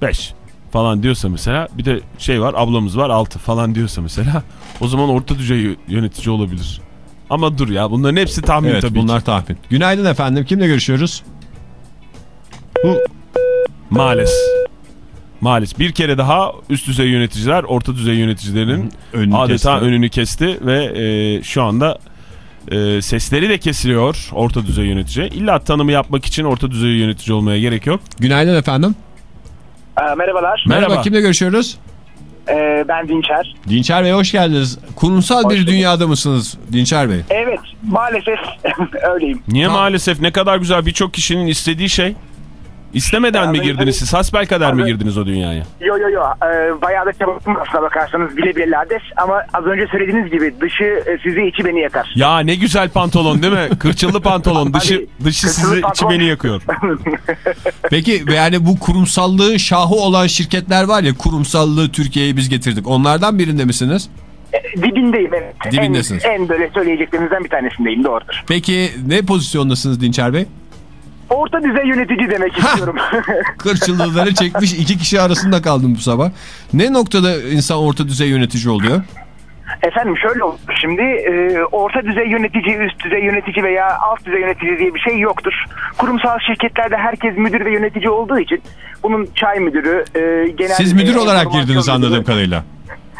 5 falan diyorsa mesela bir de şey var ablamız var 6 falan diyorsa mesela o zaman orta düzey yönetici olabilir. Ama dur ya bunların hepsi tahmin Evet tabii bunlar ki. tahmin. Günaydın efendim. Kimle görüşüyoruz? Maalesef. Maalesef. Bir kere daha üst düzey yöneticiler orta düzey yöneticilerin Önünü adeta kesti. önünü kesti ve e, şu anda e, sesleri de kesiliyor orta düzey yönetici. İlla tanımı yapmak için orta düzey yönetici olmaya gerek yok. Günaydın efendim. Ee, merhabalar. Merhaba. Merhaba. Kimle görüşüyoruz? Ee, ben Dinçer. Dinçer Bey hoş geldiniz. Kurumsal Hoş bir bulduk. dünyada mısınız Dinçer Bey? Evet, maalesef öyleyim. Niye Tamam. maalesef ne kadar güzel birçok kişinin istediği şey. İstemeden Ya mi girdiniz siz? Hasbel kadar mı Abi- girdiniz o dünyaya? Yo yo yo, ee, bayağı da çabaladım aslına bakarsanız bile bile lades. Ama az önce söylediğiniz gibi dışı e, sizi içi beni yakar. Ya ne güzel pantolon değil mi? Kırçıllı pantolon. Dışı Hani, dışı sizi içi beni yakıyor. Peki yani bu kurumsallığın şahı olan şirketler var ya kurumsallığı Türkiye'ye biz getirdik. Onlardan birinde misiniz? Dibindeyim evet. Dibindesiniz. En, en böyle söyleyeceklerinizden bir tanesindeyim doğrudur. Peki ne pozisyondasınız Dinçer Bey? Orta düzey yönetici demek istiyorum. Kırçıllıları çekmiş iki kişi arasında kaldım bu sabah. Ne noktada insan orta düzey yönetici oluyor? Efendim şöyle oldu. Şimdi e, orta düzey yönetici, üst düzey yönetici veya alt düzey yönetici diye bir şey yoktur. Kurumsal şirketlerde herkes müdür ve yönetici olduğu için bunun çay müdürü, e, genel... Siz müdür e, olarak girdiniz müdürü- anladığım kadarıyla.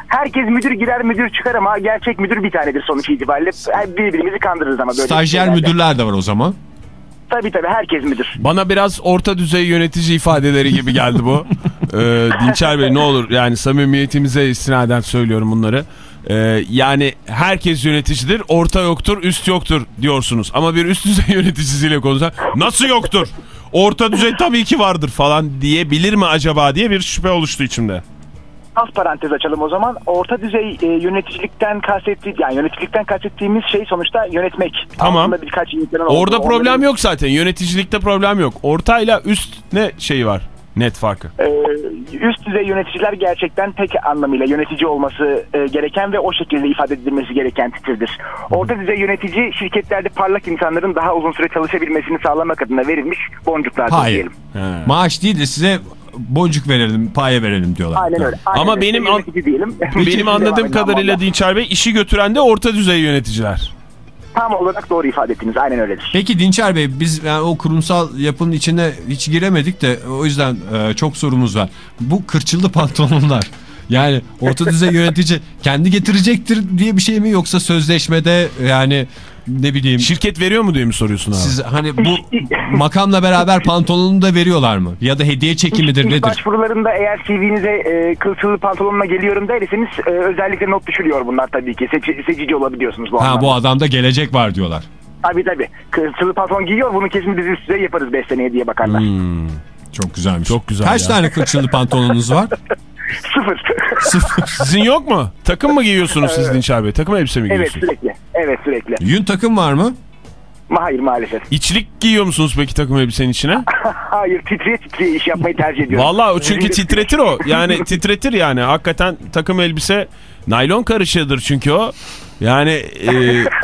Herkes müdür girer müdür çıkar ama gerçek müdür bir tanedir sonuç itibariyle. Birbirimizi kandırırız ama böyle Stajyer müdürler de var o zaman. Tabii tabii herkes müdür. Bana biraz orta düzey yönetici ifadeleri gibi geldi bu. ee, Dinçer Bey ne olur yani samimiyetimize istinaden söylüyorum bunları. Ee, yani herkes yöneticidir, orta yoktur, üst yoktur diyorsunuz. Ama bir üst düzey yöneticisiyle konuşan nasıl yoktur? Orta düzey tabii ki vardır falan diyebilir mi acaba diye bir şüphe oluştu içimde. Alt parantez açalım o zaman. Orta düzey e, yöneticilikten kastettiği yani yöneticilikten kastettiğimiz şey sonuçta yönetmek. Tamam. Birkaç Orada olduğu, problem onların, yok zaten. Yöneticilikte problem yok. Ortayla üst ne şeyi var? Net farkı. e, üst düzey yöneticiler gerçekten tek anlamıyla yönetici olması e, gereken ve o şekilde ifade edilmesi gereken titirdir. Orta düzey yönetici şirketlerde parlak insanların daha uzun süre çalışabilmesini sağlamak adına verilmiş boncuklardır Hayır. diyelim. He. Maaş değil de size boncuk verelim, paye verelim diyorlar. Aynen öyle. Aynen Ama öyle. benim an- diyelim. Benim anladığım kadarıyla Dinçer Bey işi götüren de orta düzey yöneticiler. Tam olarak doğru ifade ettiniz. Aynen öyledir. Peki Dinçer Bey biz yani o kurumsal yapının içine hiç giremedik de o yüzden e, çok sorumuz var. Bu kırçıllı pantolonlar yani orta düzey yönetici kendi getirecektir diye bir şey mi yoksa sözleşmede yani ne bileyim Şirket veriyor mu diye mi soruyorsun abi? siz hani bu makamla beraber pantolonunu da veriyorlar mı? Ya da hediye çekimidir İlk nedir? başvurularında eğer CV'nize e, kılçılı pantolonla geliyorum derseniz e, özellikle not düşürüyor bunlar tabii ki. Seçi, seçici olabiliyorsunuz bu Ha anlamda. bu adamda gelecek var diyorlar. Tabii tabii. Kılçılı pantolon giyiyor bunu kesin biz üst düzey yaparız 5 seneye diye bakarlar. Hmm. Çok güzelmiş. Çok güzel Kaç ya. tane kırçıllı pantolonunuz var? Sıfır. Sıfır. Sizin yok mu? Takım mı giyiyorsunuz siz Dinçer Bey? Takım elbise mi evet giyiyorsunuz? sürekli. Evet sürekli. Yün takım var mı? Ma- Hayır maalesef. İçlik giyiyor musunuz peki takım elbisenin içine? Hayır titriye titriye iş yapmayı tercih ediyorum. Vallahi o çünkü titretir o. Yani titretir yani. Hakikaten takım elbise Naylon karışığıdır çünkü o. Yani e,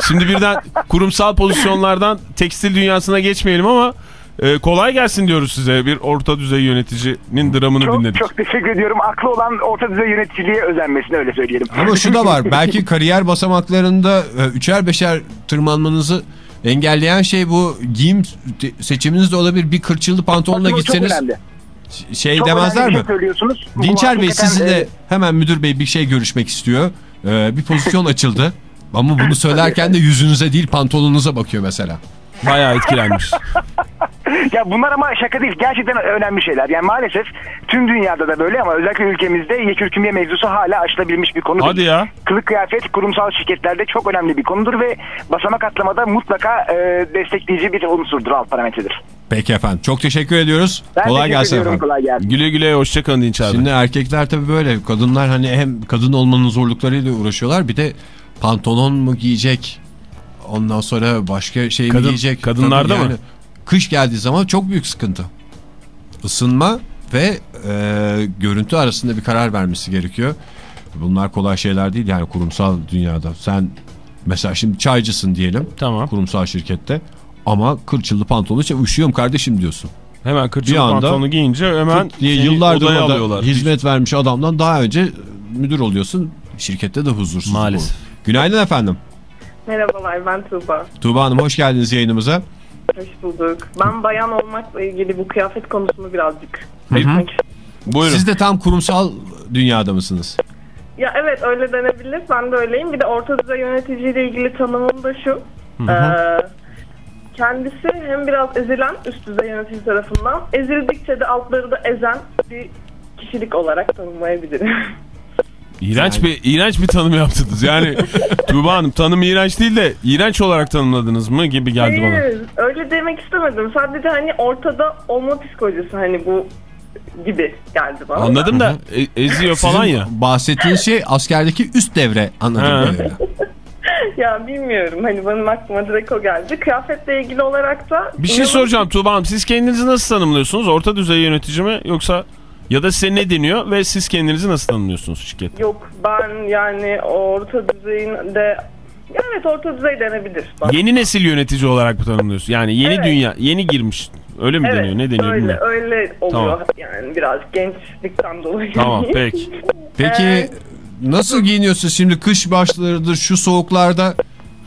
şimdi birden kurumsal pozisyonlardan tekstil dünyasına geçmeyelim ama e, kolay gelsin diyoruz size. Bir orta düzey yöneticinin dramını Çok, dinledik. çok teşekkür ediyorum. Aklı olan orta düzey yöneticiliğe özenmesini öyle söyleyelim. Ama şu da var. Belki kariyer basamaklarında e, üçer beşer tırmanmanızı engelleyen şey bu giyim seçiminiz de olabilir. Bir kırçıllı pantolonla Çok gitseniz şey Çok demezler mi? Şey Dinçer Bey sizinle e, hemen müdür bey bir şey görüşmek istiyor. Ee, bir pozisyon açıldı. Ama bunu söylerken de yüzünüze değil pantolonunuza bakıyor mesela. Bayağı etkilenmiş. Ya bunlar ama şaka değil. Gerçekten önemli şeyler. Yani maalesef tüm dünyada da böyle ama özellikle ülkemizde yekürkümye mevzusu hala aşılabilmiş bir konu. Hadi değil. ya. Kılık kıyafet kurumsal şirketlerde çok önemli bir konudur ve basamak atlamada mutlaka e, destekleyici bir unsurdur, alt parametredir. Peki efendim. Çok teşekkür ediyoruz. Ben Kolay teşekkür gelsin ediyorum, efendim. Kolay gelsin. Güle güle hoşçakalın Dinç abi. Şimdi erkekler tabii böyle. Kadınlar hani hem kadın olmanın zorluklarıyla uğraşıyorlar. Bir de pantolon mu giyecek? Ondan sonra başka şey mi Kadın- giyecek? kadınlarda Tabii mı? Kış geldiği zaman çok büyük sıkıntı. Isınma ve e, görüntü arasında bir karar vermesi gerekiyor. Bunlar kolay şeyler değil yani kurumsal dünyada. Sen mesela şimdi çaycısın diyelim. Tamam. Kurumsal şirkette. Ama kırçıllı pantolon için üşüyorum kardeşim diyorsun. Hemen kırçıl Bir anda- pantolonu giyince hemen diye yıllardır odaya alıyorlar. hizmet vermiş adamdan daha önce müdür oluyorsun. Şirkette de huzursuz. Maalesef. bu. Günaydın efendim. Merhabalar ben Tuğba. Tuğba Hanım hoş geldiniz yayınımıza. Hoş bulduk. Ben bayan olmakla ilgili bu kıyafet konusunu birazcık belirtmek istiyorum. Buyurun. Siz de tam kurumsal dünyada mısınız? Ya evet öyle denebilir. Ben de öyleyim. Bir de orta düzey yöneticiyle ilgili tanımım da şu. Ee, kendisi hem biraz ezilen üst düzey yönetici tarafından ezildikçe de altları da ezen bir kişilik olarak tanımlayabilirim. İğrenç bir iğrenç bir tanım yaptınız. Yani Tuğba Hanım tanım iğrenç değil de iğrenç olarak tanımladınız mı gibi geldi bana. Hayır, öyle demek istemedim. Sadece hani ortada olma psikolojisi hani bu gibi geldi bana. Anladım da e- eziyor falan ya. bahsettiğiniz şey askerdeki üst devre kadarıyla. Ya bilmiyorum hani benim aklıma direkt o geldi. Kıyafetle ilgili olarak da... Bir şey soracağım Tuğba Hanım. Siz kendinizi nasıl tanımlıyorsunuz? Orta düzey yönetici mi yoksa ya da size ne deniyor ve siz kendinizi nasıl tanımlıyorsunuz şirkette? Yok ben yani orta düzeyinde... Evet orta düzey denebilir. bana. Yeni nesil yönetici olarak mı tanımlıyorsun? Yani yeni Evet. dünya, yeni girmiş. Öyle mi Evet deniyor? Ne deniyor öyle, bilmiyorum. öyle oluyor Tamam. yani biraz gençlikten dolayı. Tamam peki. Peki Evet. nasıl giyiniyorsunuz şimdi kış başlarıdır şu soğuklarda?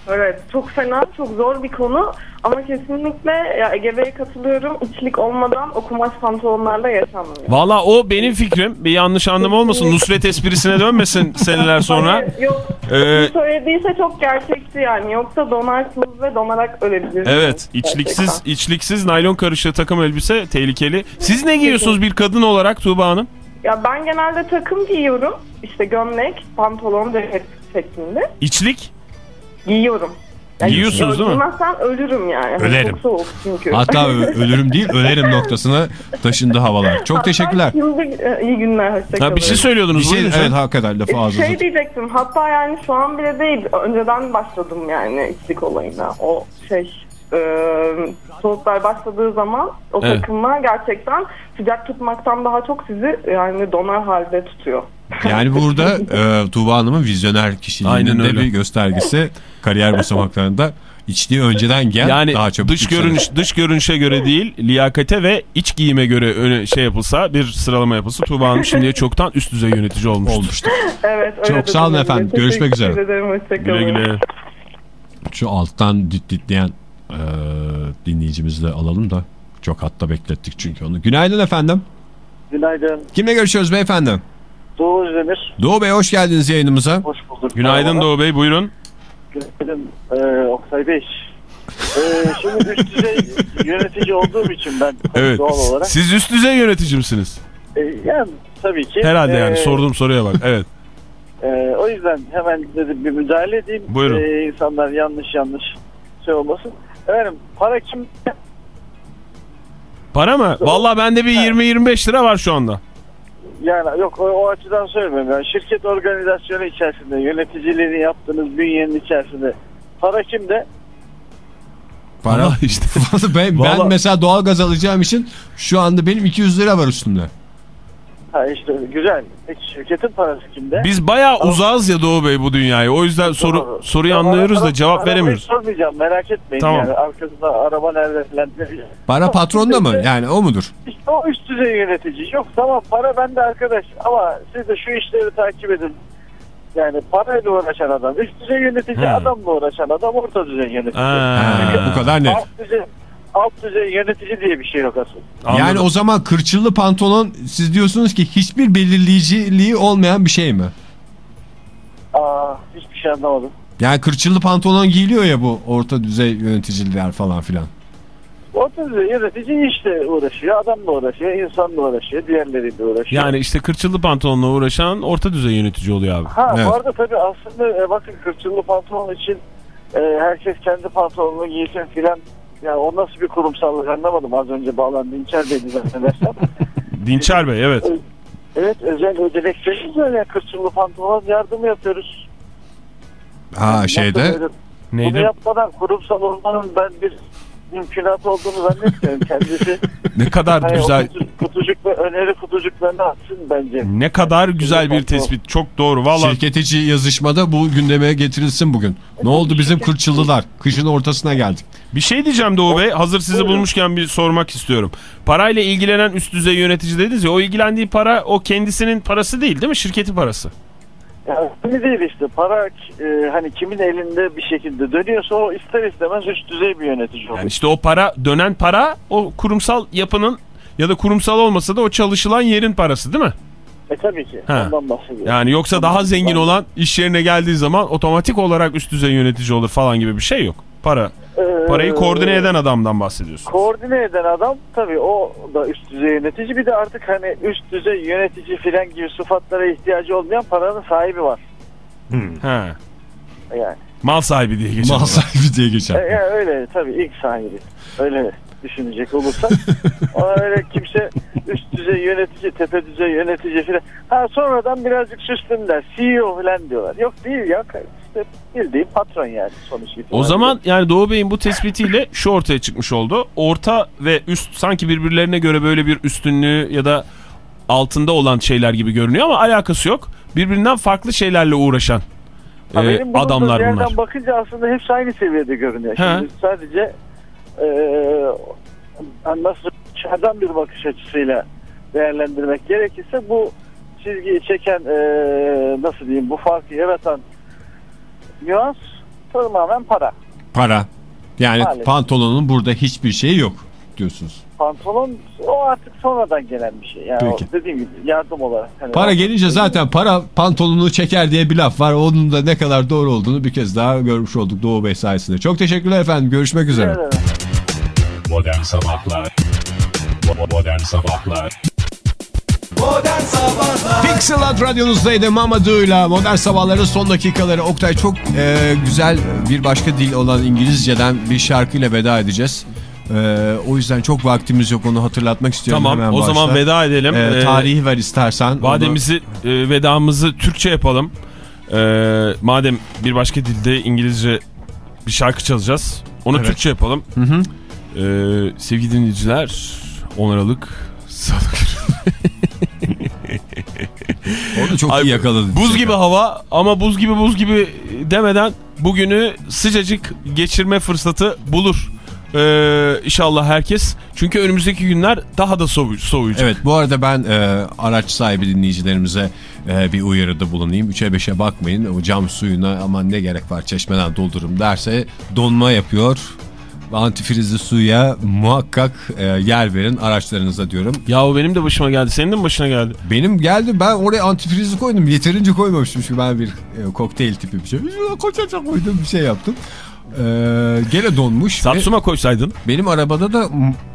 Evet çok fena çok zor bir konu ama kesinlikle ya Ege Bey'e katılıyorum içlik olmadan o kumaş pantolonlarla yaşanmıyor. Valla o benim fikrim. Bir yanlış anlama olmasın. Nusret esprisine dönmesin seneler sonra. Hayır, yok. Ee, söylediyse çok gerçekçi yani. Yoksa donarsınız ve donarak ölebilirsiniz. Evet, içliksiz Gerçekten. içliksiz naylon karışığı takım elbise tehlikeli. Siz ne giyiyorsunuz bir kadın olarak Tuğba Hanım? Ya ben genelde takım giyiyorum. İşte gömlek, pantolon, ceket şeklinde. İçlik? Giyiyorum. Giyiyorsunuz değil mi? Giymezsem ölürüm yani. Hani Ölerim. Çok soğuk çünkü. Hatta ölürüm değil ölerim noktasına taşındı havalar. Çok teşekkürler. Şimdi e, iyi günler. Hoşçakalın. Ha, bir şey söylüyordunuz. Bir şey evet lütfen. hakikaten lafı ağzınıza. Şey diyecektim hatta yani şu an bile değil önceden başladım yani içlik olayına o şey e, soğuklar başladığı zaman o Evet. takımlar gerçekten sıcak tutmaktan daha çok sizi yani donar halde tutuyor. Yani burada e, Tuğba Hanım'ın vizyoner kişiliğinin de bir göstergesi kariyer basamaklarında içtiği önceden gel Yani daha çabuk dış yükselir. görünüş dış görünüşe göre değil, liyakate ve iç giyime göre öne şey yapılsa, bir sıralama yapılsa Tuğba Hanım şimdiye çoktan üst düzey yönetici olmuştur. olmuştu. Evet öyle Çok sağ olun efendim. Görüşmek Teşekkür üzere. ederim. Hoşçakalın. Güle güle. Şu alttan dit ditleyen e, dinleyicimizi de alalım da çok hatta beklettik çünkü onu. Günaydın efendim. Günaydın. Kimle görüşüyoruz beyefendi? Doğu Özdemir. Doğu Bey hoş geldiniz yayınımıza. Hoş bulduk. Günaydın. Doğu Bey buyurun. Günaydın ee, Oktay Bey. Ee, şimdi üst düzey yönetici olduğum için ben Evet. doğal olarak. Siz üst düzey yönetici misiniz? e, yani tabii ki. Herhalde yani Ee, sorduğum soruya bak. Evet. e, o yüzden hemen dedim bir müdahale edeyim. Buyurun. Ee, insanlar yanlış yanlış şey olmasın. Efendim para kim? Para mı? Vallahi bende bir 20-25 lira var şu anda. Yani yok o, o açıdan söylemiyorum. Yani şirket organizasyonu içerisinde yöneticiliğini yaptığınız bünyenin içerisinde para kimde? Para. İşte. ben, ben Vallahi- mesela doğalgaz alacağım için şu anda benim 200 lira var üstümde. Ha işte güzel. Peki şirketin parası kimde? Biz bayağı uzağız ya Doğu Bey bu dünyaya. O yüzden soru Doğru. soruyu Tamam, anlıyoruz da araba- cevap arabayı veremiyoruz. sormayacağım merak etmeyin. Tamam. Yani arkasında araba nerede falan. Para patronda mı? Yani o mudur? İşte o üst düzey yönetici. Yok tamam para bende arkadaş ama siz de şu işleri takip edin. Yani parayla uğraşan adam, üst düzey yönetici Ha. adamla uğraşan adam orta düzey yönetici. Ha. Ha, bu kadar net. Alt düzey, alt düzey yönetici diye bir şey yok. Yani Anladım. o zaman kırçıllı pantolon siz diyorsunuz ki hiçbir belirleyiciliği olmayan bir şey mi? Aa, hiçbir şey anlamadım. Yani kırçıllı pantolon giyiliyor ya bu orta düzey yöneticiler falan filan. Orta düzey yönetici işte uğraşıyor, adamla uğraşıyor, insanla uğraşıyor, diğerleriyle uğraşıyor. Yani işte kırçıllı pantolonla uğraşan orta düzey yönetici oluyor abi. Ha Evet. bu arada tabii aslında e, bakın kırçıllı pantolon için e, herkes kendi pantolonunu giysin filan. Ya o nasıl bir kurumsallık anlamadım az önce bağlandı. İnçer Bey'di zannedersem. Dinçer Bey evet. evet özel ödeneklerimiz var ya kırçıllı pantolon yardım yapıyoruz. Ha şeyde böyle- Bunu Neydi? yapmadan kurumsal olmanın ben bir mümkünat olduğunu zannetmiyorum kendisi. Ne kadar o güzel kutu- kutucuk ve öneri kutucuklarını atsın bence. ne kadar güzel bir tespit. Çok doğru. Vallahi şirket içi yazışmada bu gündeme getirilsin bugün. Ne oldu bizim kırçıllılar? Kışın ortasına geldik. bir şey diyeceğim Doğu Bey. Hazır sizi bulmuşken bir sormak istiyorum. Parayla ilgilenen üst düzey yönetici dediniz ya. O ilgilendiği para o kendisinin parası değil değil mi? Şirketin parası. Yani değil işte para e, hani kimin elinde bir şekilde dönüyorsa o ister istemez üst düzey bir yönetici oluyor. Yani işte o para dönen para o kurumsal yapının ya da kurumsal olmasa da o çalışılan yerin parası değil mi? E tabii ki Ha. ondan bahsediyorum. Yani yoksa daha zengin olan iş yerine geldiği zaman otomatik olarak üst düzey yönetici olur falan gibi bir şey yok. Para. Ee, Parayı koordine eden adamdan bahsediyorsun. Koordine eden adam tabii o da üst düzey yönetici. Bir de artık hani üst düzey yönetici filan gibi sıfatlara ihtiyacı olmayan paranın sahibi var. He. Yani, Mal sahibi diye geçer. Mal sahibi diye e, geçer. yani öyle tabii ilk sahibi. Öyle düşünecek olursak. Ona öyle kimse üst düzey yönetici, tepe düzey yönetici filan. Ha sonradan birazcık süslümler. CEO filan diyorlar. Yok değil ya. İşte bildiğin patron yani sonuç itibariyle. O zaman yani Doğu Bey'in bu tespitiyle şu ortaya çıkmış oldu. Orta ve üst sanki birbirlerine göre böyle bir üstünlüğü ya da altında olan şeyler gibi görünüyor ama alakası yok. Birbirinden farklı şeylerle uğraşan Ha, e, adamlar yerden bunlar. bakınca aslında hepsi aynı seviyede görünüyor. He. Şimdi sadece e, nasıl dışarıdan bir bakış açısıyla değerlendirmek gerekirse bu çizgiyi çeken e, nasıl diyeyim bu farkı yaratan nüans tamamen para. Para. Yani Maalesef. pantolonun burada hiçbir şeyi yok diyorsunuz. Pantolon o artık sonradan gelen bir şey. Yani Peki. o dediğim gibi yardım olarak. Hani Para gelince zaten para pantolonunu çeker diye bir laf var. Onun da ne kadar doğru olduğunu bir kez daha görmüş olduk Doğu Bey sayesinde. Çok teşekkürler efendim. Görüşmek üzere. Evet, evet. Modern Sabahlar Modern Sabahlar Modern Sabahlar Pixelat radyonuzdaydı Mamadu'yla Modern Sabahların son dakikaları. Oktay çok e, güzel bir başka dil olan İngilizceden bir şarkıyla veda edeceğiz. E, o yüzden çok vaktimiz yok onu hatırlatmak istiyorum. Tamam hemen o zaman başta. veda edelim. Ee, tarihi ver istersen. Onu- Vademizi, e, vedamızı Türkçe yapalım. E, madem bir başka dilde İngilizce bir şarkı çalacağız. Onu Evet. Türkçe yapalım. Hı hı. E, sevgili dinleyiciler, 10 Aralık Salı Onu çok Ay, iyi yakaladın. Buz gibi hava ama buz gibi buz gibi demeden bugünü sıcacık geçirme fırsatı bulur. Ee, inşallah herkes. Çünkü önümüzdeki günler daha da soğu soğuyacak. Evet bu arada ben e, araç sahibi dinleyicilerimize e, bir uyarıda bulunayım. 3'e 5'e bakmayın. O cam suyuna aman ne gerek var çeşmeden doldururum derse donma yapıyor. Antifrizli suya muhakkak e, yer verin araçlarınıza diyorum. Ya o benim de başıma geldi. Senin de mi başına geldi? Benim geldi ben oraya antifrizi koydum. Yeterince koymamıştım çünkü ben bir e, kokteyl tipi bir şey. Koçacak koydum bir şey yaptım. E, gene donmuş. Satsuma koysaydın. benim arabada da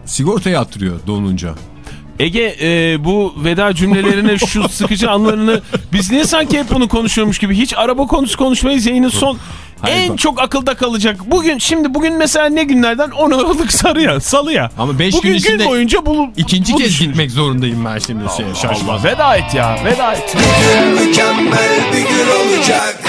sigorta yatırıyor donunca. Ege e, bu veda cümlelerine şu sıkıcı anlarını biz niye sanki hep bunu konuşuyormuş gibi hiç araba konusu konuşmayız yayının son Hayır, en bak. çok akılda kalacak. Bugün şimdi bugün mesela ne günlerden 10 Aralık sarıya salıya. Ama beş Bugün gün içinde gün boyunca bulu, İkinci bu kez düşün- gitmek zorundayım ben şimdi şeye şaşmaz. Allah veda et ya veda et. Mükemmel bir gün olacak